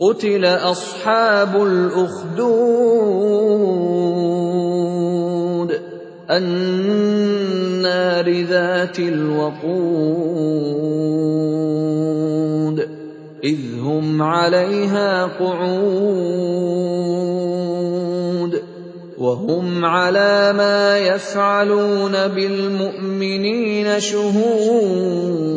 قُتِلَ أَصْحَابُ الْأُخْدُودِ النَّارِ ذَاتِ الْوَقُودِ إِذْ هُمْ عَلَيْهَا قُعُودٌ وَهُمْ عَلَىٰ مَا يَفْعَلُونَ بِالْمُؤْمِنِينَ شُهُودٌ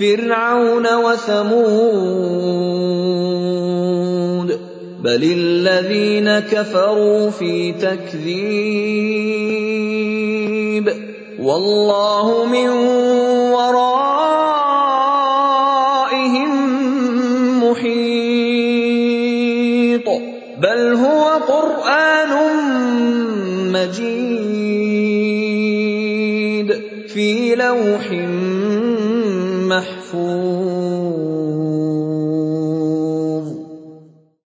فِرْعَوْنَ وَثَمُودَ. بَلِ الَّذِينَ كَفَرُوا فِي تَكْذِيبٍ. وَاللَّهُ مِن وَرَائِهِم مُّحِيطٌ. بَلْ هُوَ قُرْآنٌ مَّجِيدٌ. فِي لَوْحٍ مَّحْفُوظٍ